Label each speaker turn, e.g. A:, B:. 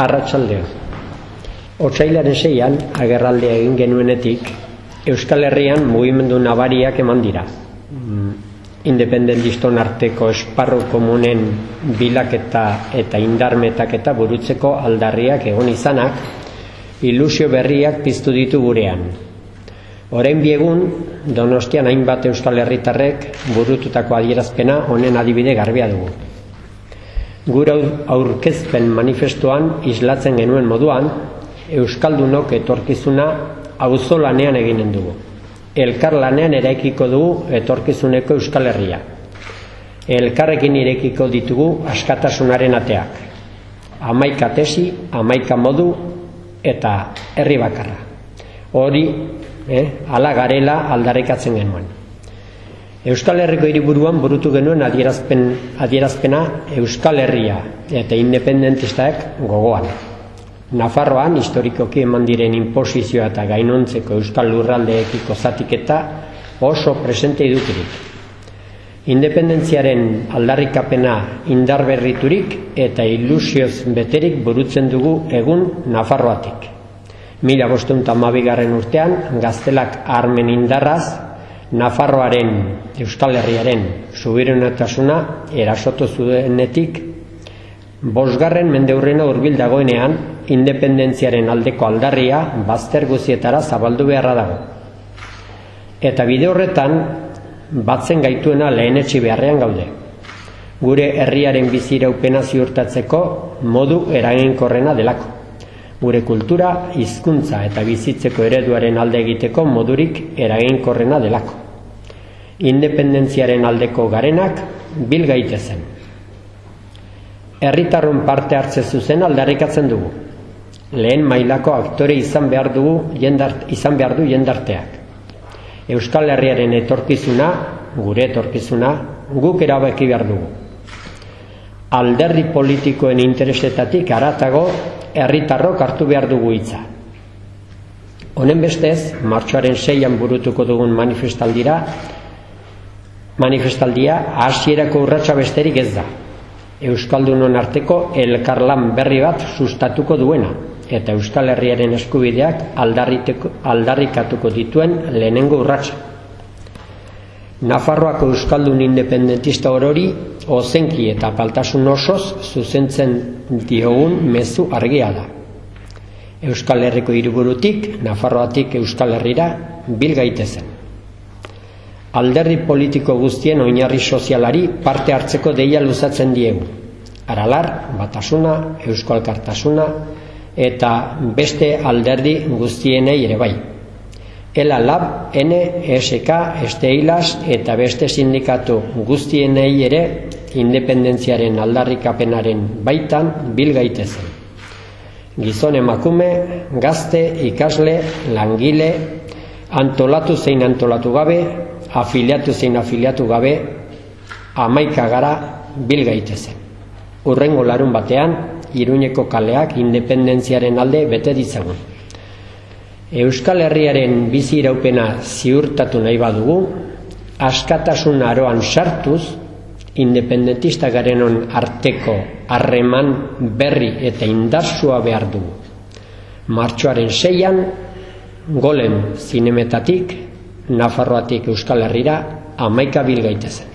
A: arratsaldeo. Otsailaren seian, agerraldea egin genuenetik, Euskal Herrian mugimendu nabariak eman dira. Mm, independentiston arteko esparru komunen bilaketa eta indarmetaketa burutzeko aldarriak egon izanak, ilusio berriak piztu ditu gurean. Orain biegun, donostian hainbat Euskal Herritarrek burututako adierazpena honen adibide garbia dugu. Gure aurkezpen manifestuan islatzen genuen moduan, Euskaldunok etorkizuna auzolanean eginen dugu. Elkar lanean eraikiko dugu etorkizuneko Euskal Herria. Elkarrekin irekiko ditugu askatasunaren ateak. Amaika tesi, amaika modu eta herri bakarra. Hori, eh, ala garela aldarrikatzen genuen. Euskal Herriko hiriburuan burutu genuen adierazpen, adierazpena Euskal Herria eta independentistak gogoan. Nafarroan historikoki eman diren inposizioa eta gainontzeko euskal lurraldeekiko zatiketa oso presente idukirik. Independentziaren aldarrikapena indarberriturik eta ilusioz beterik burutzen dugu egun Nafarroatik. Mila mabigarren urtean, gaztelak armen indarraz, Nafarroaren, Euskal Herriaren, subirenatasuna erasotu zuenetik Bosgarren mendeurrena hurbil dagoenean, independentziaren aldeko aldarria bazter guzietara zabaldu beharra dago. Eta bide horretan, batzen gaituena lehenetxi beharrean gaude. Gure herriaren biziraupena ziurtatzeko modu eraginkorrena delako. Gure kultura, hizkuntza eta bizitzeko ereduaren alde egiteko modurik eraginkorrena delako. Independentziaren aldeko garenak bil gaitezen herritarron parte hartze zuzen aldarrikatzen dugu. Lehen mailako aktore izan behar dugu jendart, izan behar du jendarteak. Euskal Herriaren etorkizuna, gure etorkizuna, guk erabaki behar dugu. Alderdi politikoen interesetatik aratago herritarrok hartu behar dugu hitza. Honen bestez, martxoaren seian burutuko dugun manifestaldira, manifestaldia hasierako urratsa besterik ez da. Euskaldunon arteko elkarlan berri bat sustatuko duena eta Euskal Herriaren eskubideak aldarrikatuko dituen lehenengo urratsa. Nafarroako Euskaldun independentista orori ozenki eta paltasun osoz zuzentzen diogun mezu argia da. Euskal Herriko hiriburutik, Nafarroatik Euskal Herrira bil gaitezen. Alderdi politiko guztien oinarri sozialari parte hartzeko deia luzatzen diegu. Aralar, batasuna, eusko alkartasuna eta beste alderdi guztienei ere bai. Ela Lab, N, SK, Esteilas eta beste sindikatu guztienei ere independentziaren aldarrikapenaren baitan bil gaitezen. Gizon emakume, gazte, ikasle, langile, antolatu zein antolatu gabe, afiliatu zein afiliatu gabe amaika gara bil gaitezen. Urrengo larun batean, iruñeko kaleak independentziaren alde bete ditzagun. Euskal Herriaren bizi iraupena ziurtatu nahi badugu, askatasun aroan sartuz, independentista garenon arteko harreman berri eta indarsua behar dugu. Martxoaren seian, golem zinemetatik Nafarroatik Euskal Herrira amaika bil gaitezen.